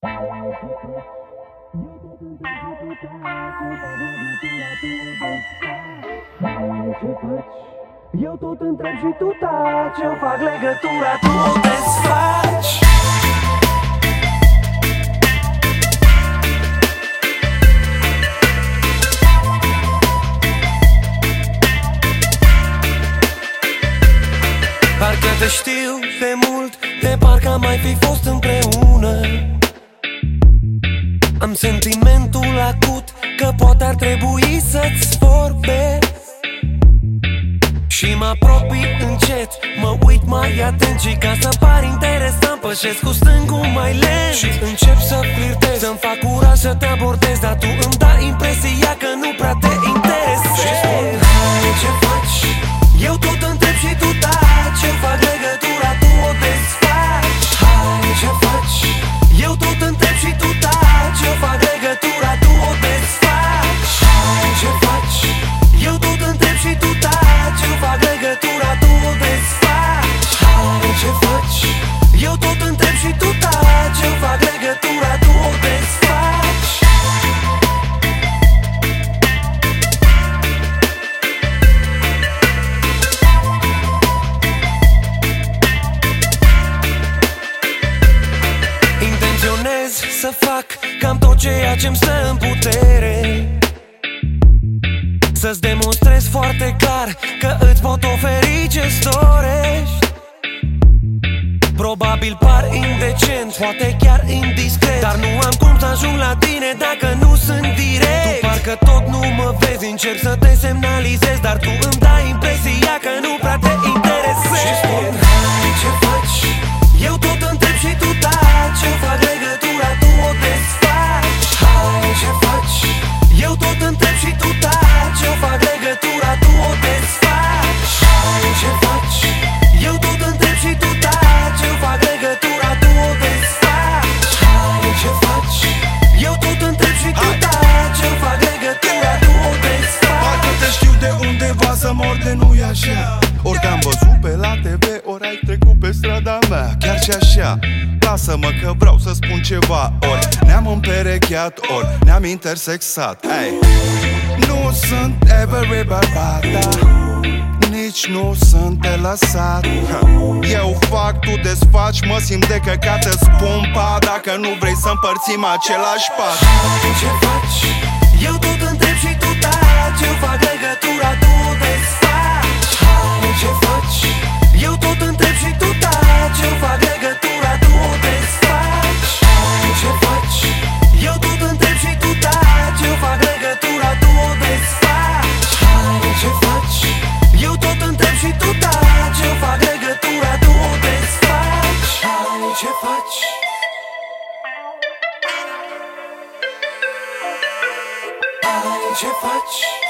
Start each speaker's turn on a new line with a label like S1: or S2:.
S1: Eu tot întreb și tu taci Eu fac legătura, tu o desfaci. Parcă te știu de mult De parcă am mai fi fost împreună Am sentimentul acut Că poate ar trebui să-ți vorbesc. Și mă apropii încet Mă uit mai atent și ca să par interesant Pășesc cu stângul mai lent. Și încep să flirtez Să-mi fac curaj să te abordez Dar tu îmi dai impresia că nu prea te interesezi Și spun, hai ce faci? Eu tot întreb și tu Eu tot întreb și tu taci Eu fac legătura, tu o desfaci. Intenționez să fac cam tot ceea ce-mi stă în putere. Să-ți demonstrez foarte clar că îți pot oferi ce-ți dorești Probabil par indecent, poate chiar indiscret. Dar nu am cum să ajung la tine dacă nu sunt direct. Tu parcă tot nu mă vezi, încerc să te semnalizez Dar tu
S2: să mor de nu-i așa Ori te-am văzut pe la TV, ori ai trecut pe strada mea Chiar și așa Lasă-mă că vreau să spun ceva Ori ne-am împerecheat, ori ne-am intersexat hey. Nu sunt every bărbata nici nu sunt de lăsat ha. Eu fac, tu desfaci, mă simt de căcat Îți spun pa dacă nu vrei să împărțim același pat
S1: Hai ce faci? Eu tot întreb și tu taci Eu fac legătura, ce faci? Hai ce faci?